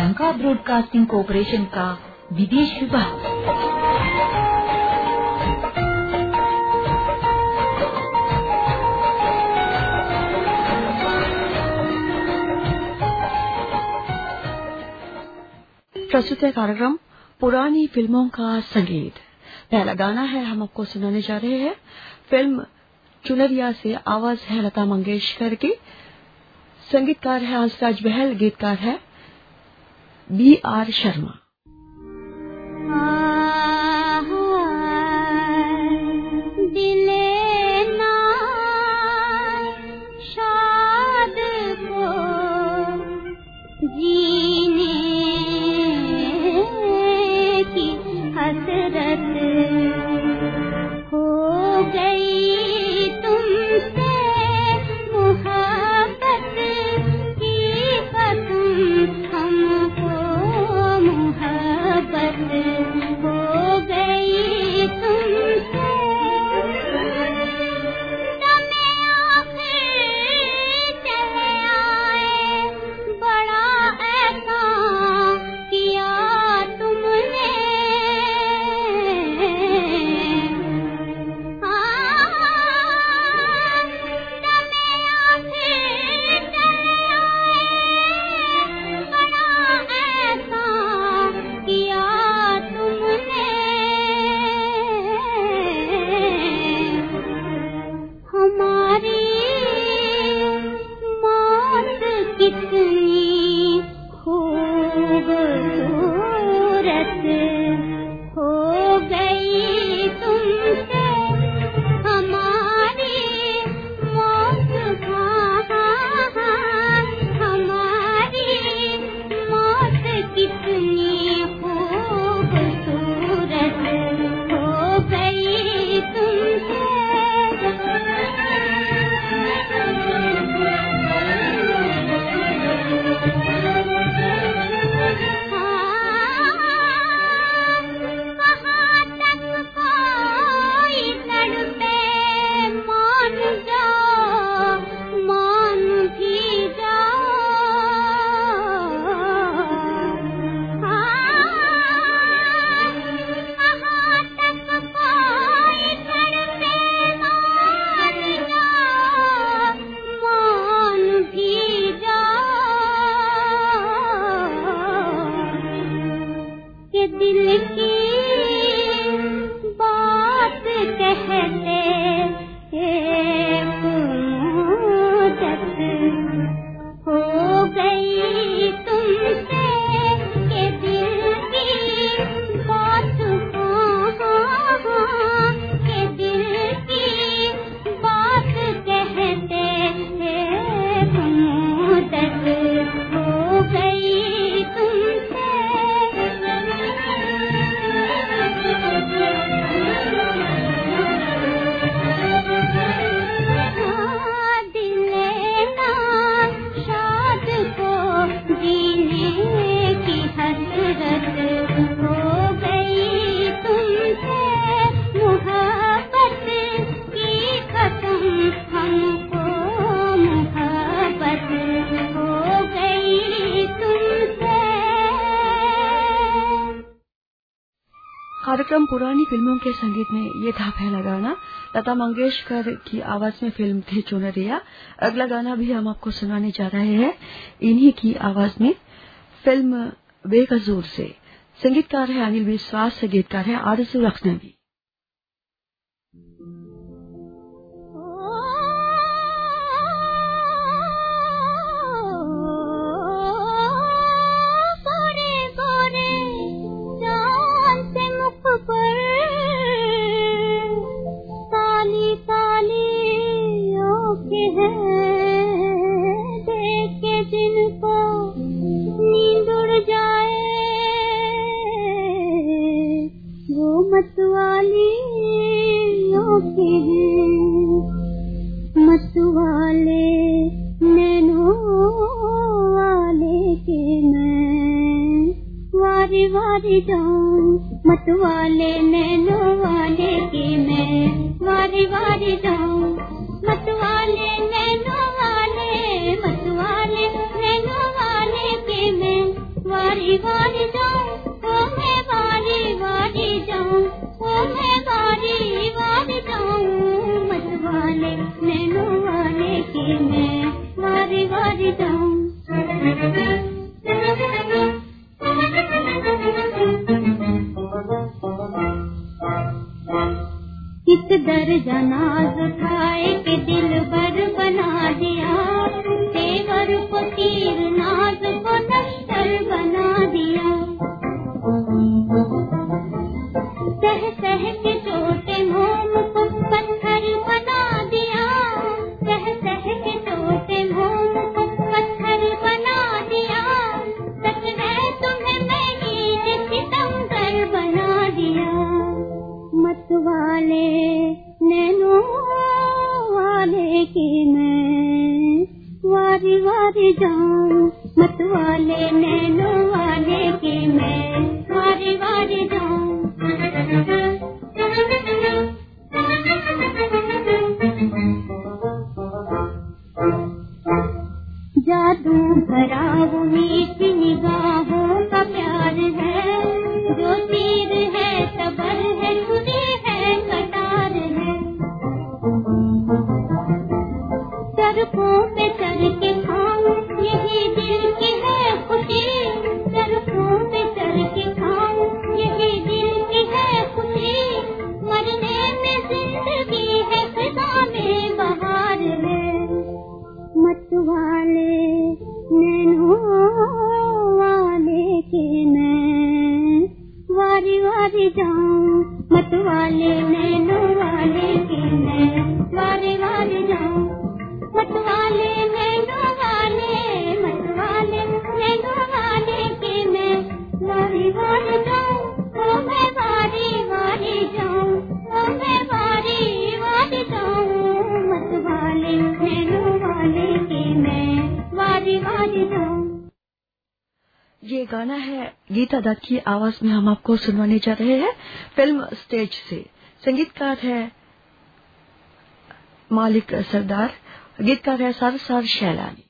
Sri Lanka broadcasting corporation का विदेश विभाग। प्रस्तुत है कार्यक्रम, पुरानी फ़िल्मों का संगीत। पहला गाना है, हम आपको सुनाने जा रहे हैं। फ़िल्म चुनरिया से आवाज़ है लता मंगेशकर की। संगीतकार है हंसराज बहल, गीतकार है बी आर शर्मा। के संगीत में ये था पहला गाना। लता मंगेशकर की आवाज़ में फ़िल्म थी चुनरिया। अगला गाना भी हम आपको सुनाने जा रहे हैं। इन्हीं की आवाज़ में फ़िल्म बेकजूर से। संगीतकार है अनिल विश्वास गीतकार है आरसू लखनवी मारी जाऊँ मतवाले नैनो वाले के मैं मारी मारी जाऊँ मतवाले नैनो वाले, मतवाले नैनो वाले के मैं मारी मारी जाऊँ गाना है गीता दत्त की आवाज़ में हम आपको सुनवाने जा रहे हैं फ़िल्म स्टेज से। संगीतकार है मालिक सरदार, गीतकार है सरसार शैलानी।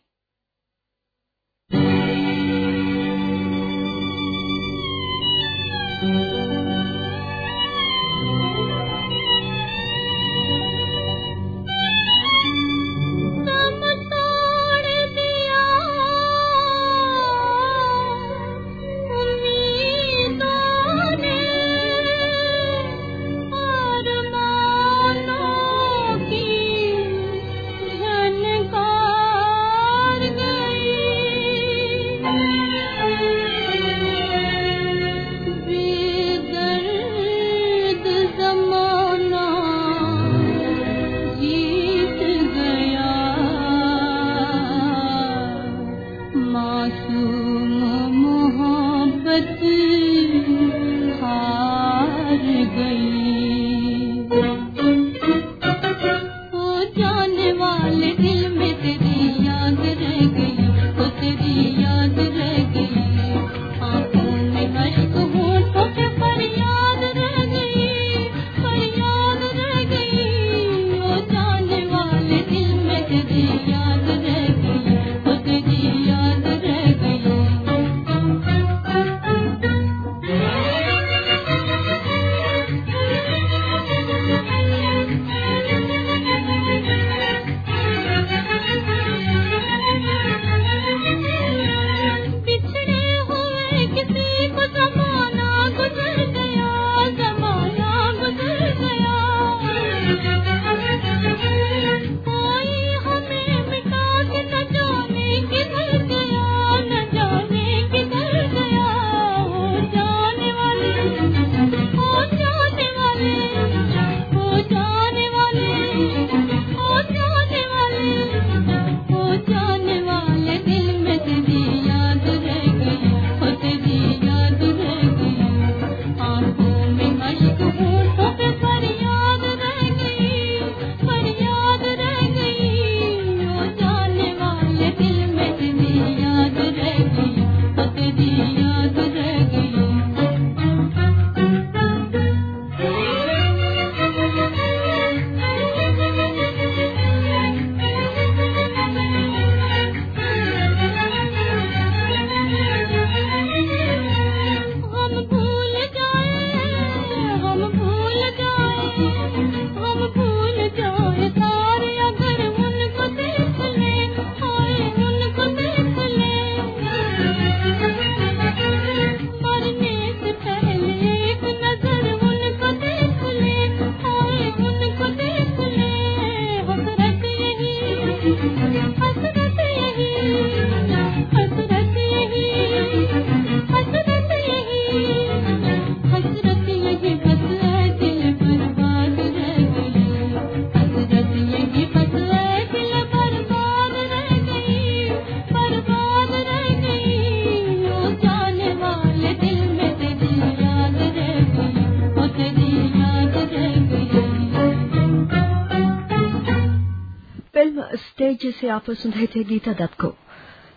आप सुन रहे थे गीता दत्त को।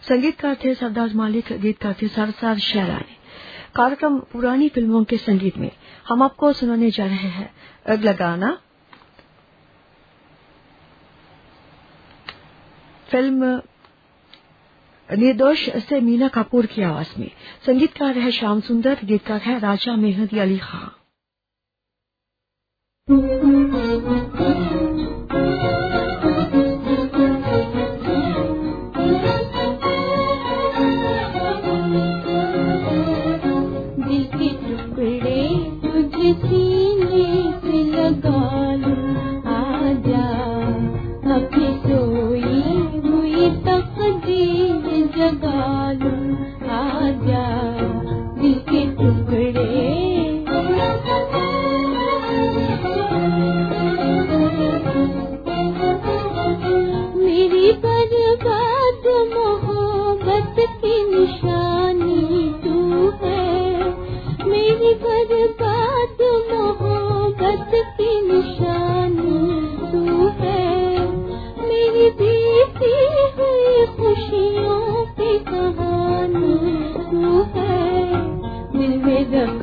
संगीतकार थे सरदार मालिक, गीतकार थे सरसार शहरानी कार्यक्रम पुरानी फ़िल्मों के संगीत में हम आपको सुनाने जा रहे हैं। अगला गाना। फ़िल्म, निर्दोष से मीना कपूर की आवाज़ में। संगीतकार है श्याम सुंदर, गीतकार है राजा मेहदी अली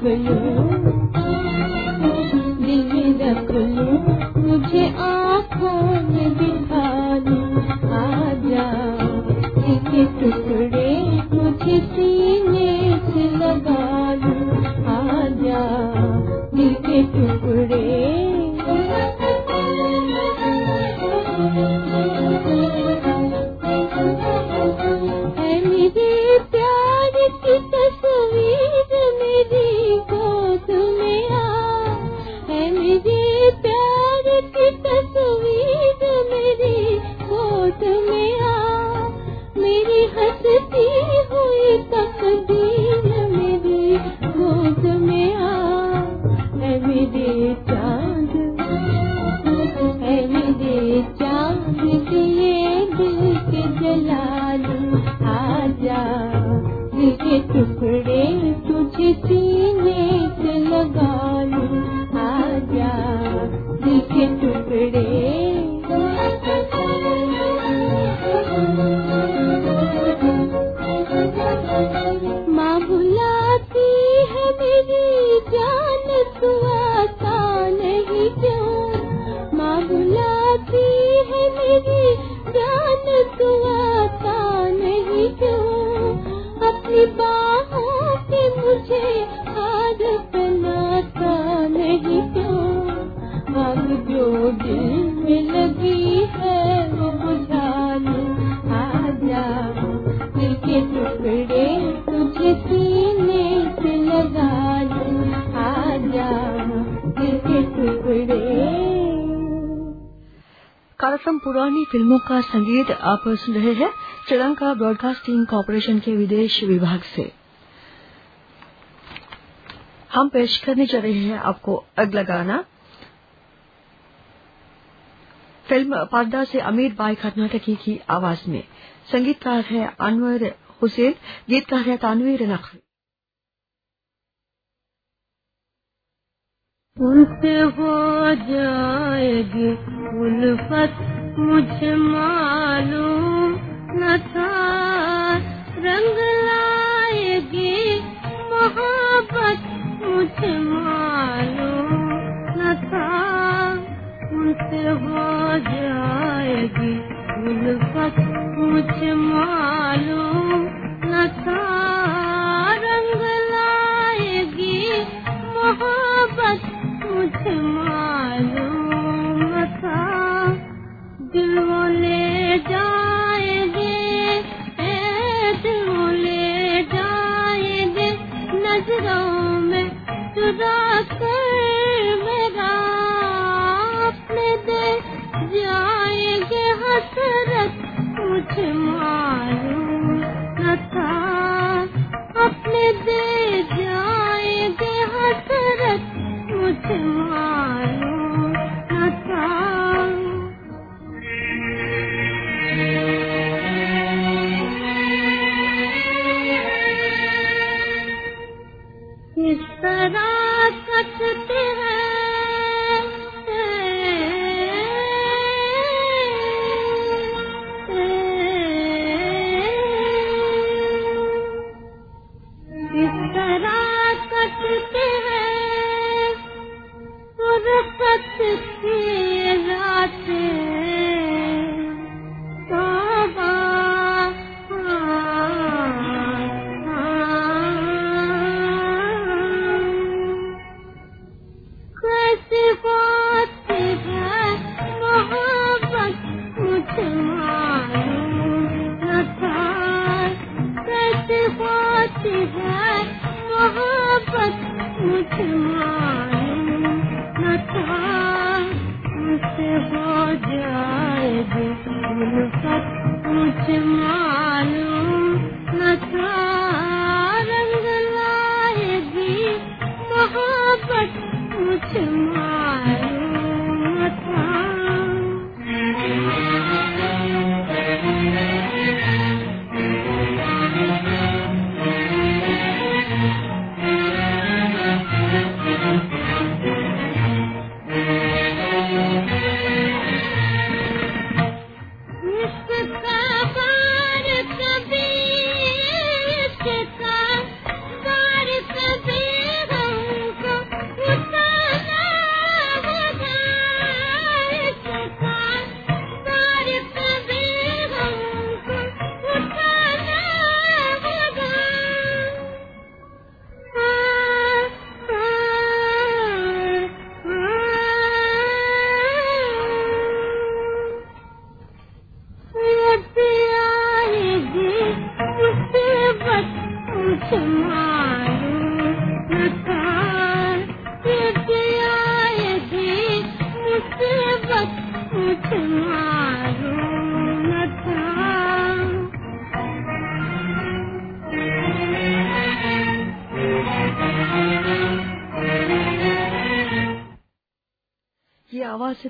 没有 कार्यक्रम संगीत आप सुन रहे हैं श्रीलंका ब्रॉडकास्टिंग कॉरपोरेशन के विदेश विभाग से। हम पेश करने जा रहे हैं आपको अगला गाना। फ़िल्म पर्दा से अमीर बाई कर्नाटकी की आवाज़ में। संगीतकार है अनवर हुसैन, गीतकार है तानवीर नकवी। उनसे हो जाएगी उल्फत मुझे मालूम न था। रंग लाएगी मोहब्बत, मुझे मालूम न था। उनसे हो जाएगी उल्फत मुझे न था। रंग लाएगी मोहब्बत, मुझे मालूम नज़रों में चुरा कर तुम्हारी कथा कैसे होती है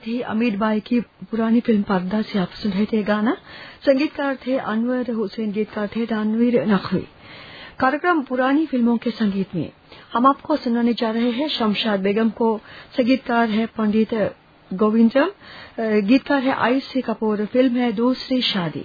थी अमीर बाई की पुरानी फ़िल्म पर्दा से आप सुन रहे थे गाना। संगीतकार थे अनवर हुसैन, गीतकार थे रानवीर नकवी। कार्यक्रम पुरानी फ़िल्मों के संगीत में। हम आपको सुनाने जा रहे हैं शमशाद बेगम को। संगीतकार है पंडित गोविंदम। गीतकार है आयुष सिंह कपूर। फ़िल्म है दूसरी शादी।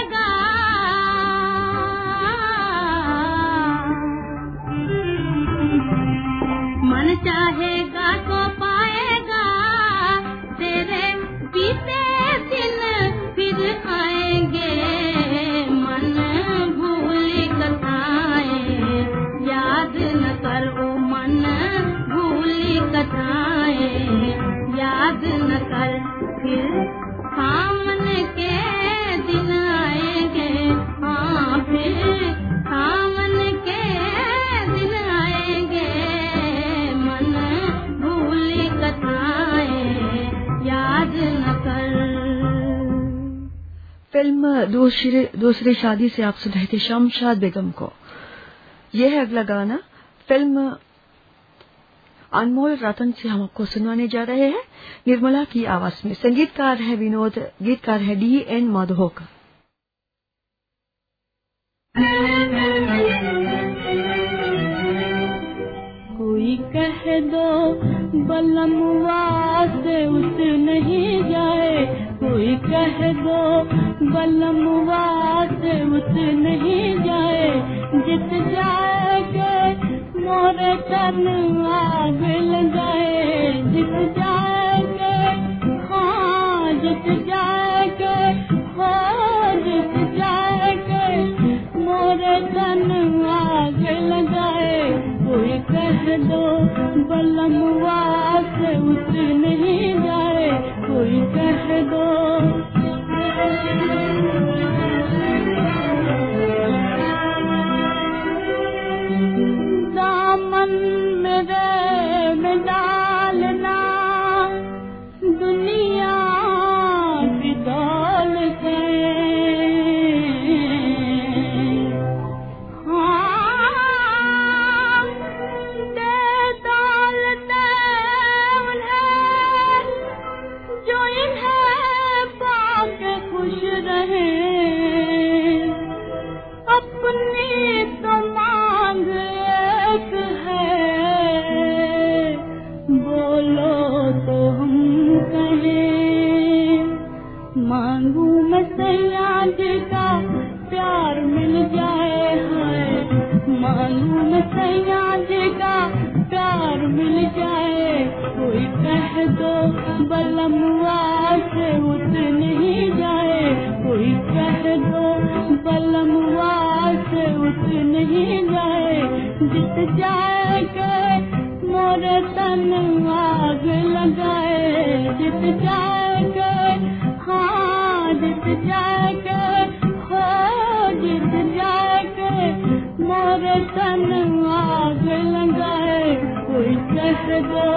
फ़िल्म दूसरी शादी से आप सुन रहे थे शमशाद बेगम को। यह है अगला गाना फ़िल्म अनमोल रतन से हम आपको सुनवाने जा रहे हैं। निर्मला की आवाज़ में संगीतकार है विनोद, गीतकार है डी एन माधोक। कोई कह दो बलमुआ से उस नहीं जाए। कोई कह दो बलमुआ से उस नहीं जाए। जित जाए के मोरे तन आग जित जाए। के हाँ जित जाए के हाँ जित जाए मोरे तन आग लगाए कोई कह दो बलमुआ से उस नहीं जाए। कोई कह दो। मोरे जित जाए के हाँ जित के मोरे तन आग लगाए। कोई कह दो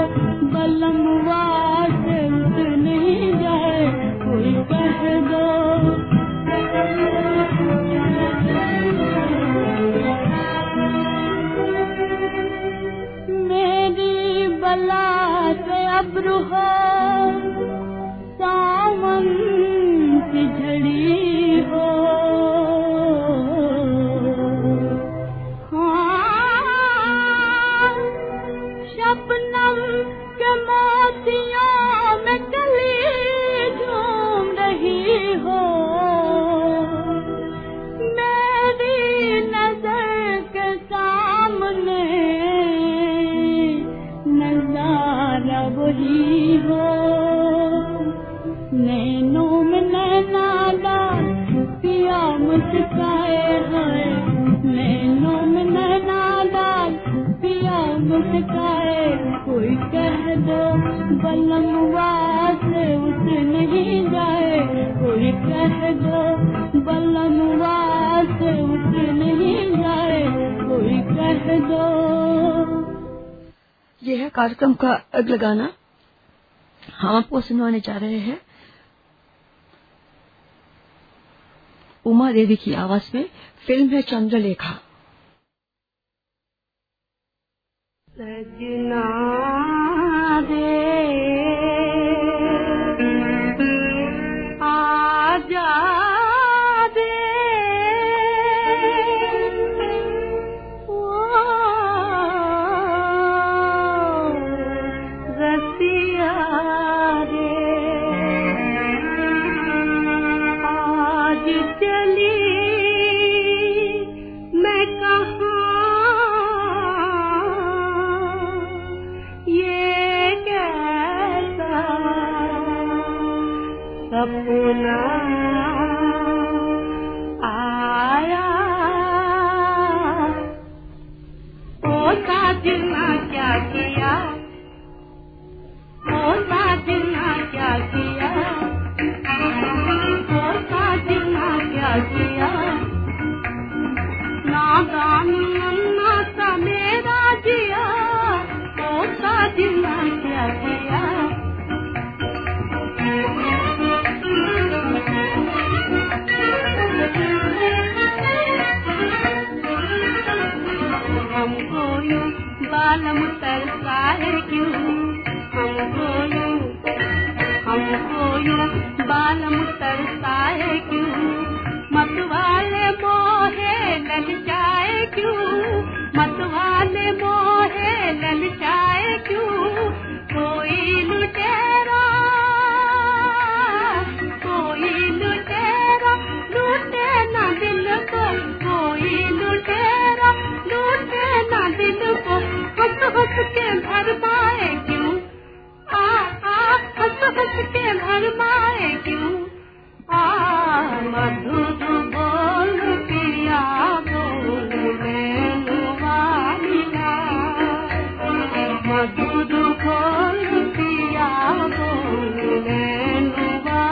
बलमुआ से उठ नहीं जाए। कोई कह दो से अब्रू की झड़ी वही हो। नैनों में नैना पिया मुस्काए है नैनों में नैना डाल पिया मुस्काए कोई कह दो बलमुआ से उठ नहीं जाए। कोई कह दो बलमुआ से उठ नहीं जाए। कोई कह दो। यह कार्यक्रम का अगला गाना हम आपको सुनवाने जा रहे हैं। उमा देवी की आवाज़ में फ़िल्म है चंद्रलेखा। सजना रे हमको यूँ बालम तरसाए क्यों? ललचाए क्यों? कोई लुटेरा कोई लुटेरा को, कोई लुटेरा, लूटे ना को। हंस के आ आ हंस हंस के भरमाए क्यों? आ, मधुर बोल पिया बोल मधुर बोल पिया बोल रेणुआ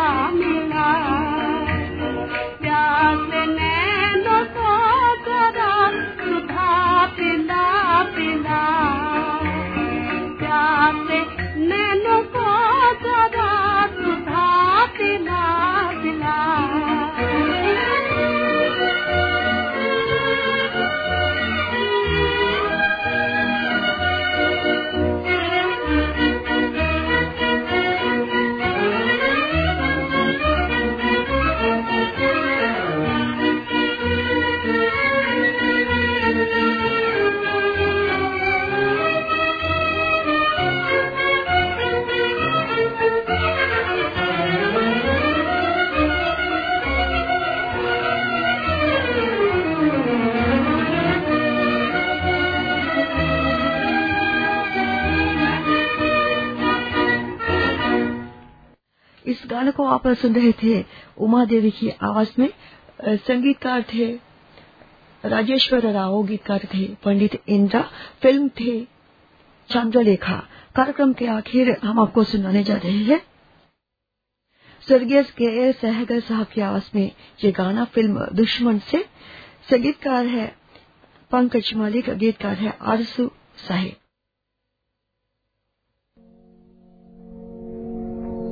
आप सुन रहे थे उमा देवी की आवाज़ में संगीतकार थे, राजेश्वर राव गीतकार थे, पंडित इंद्रा, फ़िल्म थे, चंद्रलेखा। कार्यक्रम के आखिर हम आपको सुनाने जा रहे हैं। स्वर्गीय के सहगल साहब की आवाज़ में ये गाना फ़िल्म दुश्मन से संगीतकार है, पंकज मालिक, गीतकार है आरसू साहिब।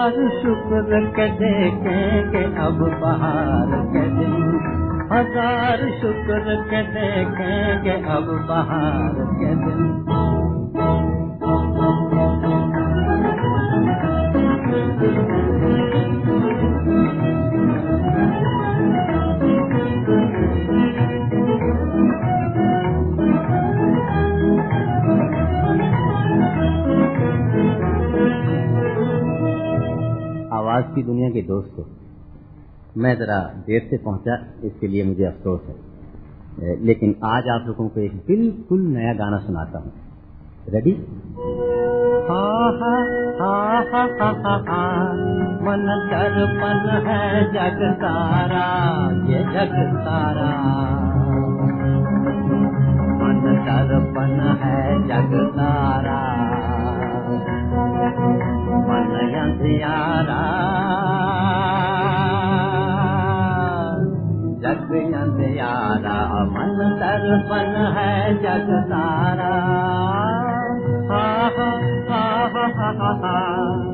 हज़ार शुक्र के देखेंगे अब बहार के दिन हज़ार शुक्र के देखेंगे अब बहार के दिन की दुनिया के दोस्तों मैं जरा देर से पहुँचा, इसके लिए मुझे अफसोस है। लेकिन आज आप लोगों को एक बिल्कुल नया गाना सुनाता हूँ। रेडी मन दर्पण है जग सारा, ये जग सारा। मन दर्पण है जग सारा। मन अंधियारा जग अंधियारा मन दर्पण है जग सारा। हा हा हा हा हा।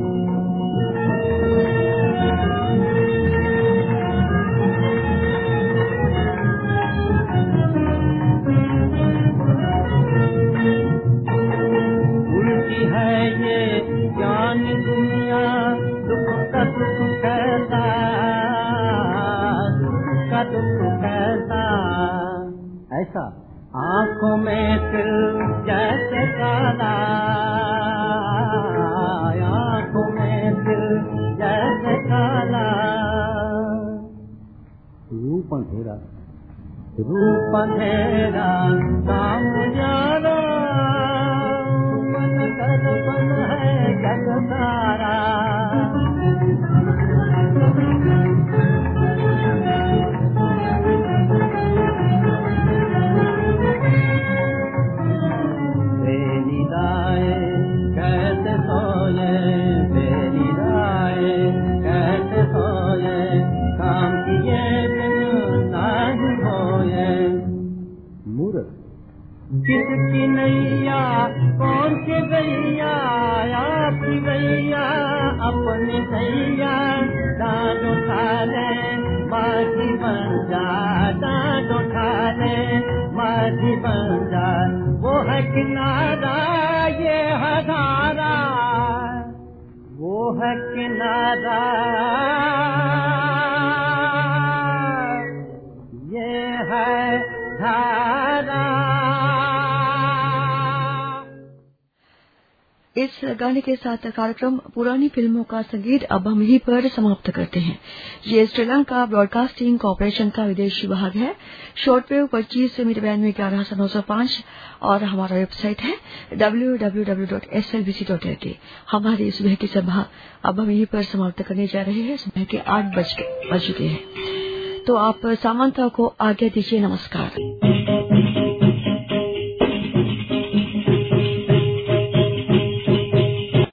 कौन से गैया आपकी गैया अपनी गैया डांड उठा ले माझी बन जा डांड उठा ले माझी बन जा। वो है किनारा, ये हजारा। वो है किनारा। ये है धारा। इस गाने के साथ कार्यक्रम पुरानी फ़िल्मों का संगीत अब हम यहीं पर समाप्त करते हैं। ये श्रीलंका ब्रॉडकास्टिंग कॉरपोरेशन का विदेशी विभाग है। शॉर्टवेव पच्चीस मीटर बैंड में ग्यारह सौ नौ सौ पाँच और हमारा वेबसाइट है W W W dot S L B C dot L हमारी सुबह की सभा अब हम यहीं पर समाप्त करने जा रहे हैं। सुबह के आठ बज चुके हैं। तो आप सामंता को आज्ञा दीजिए, नमस्कार।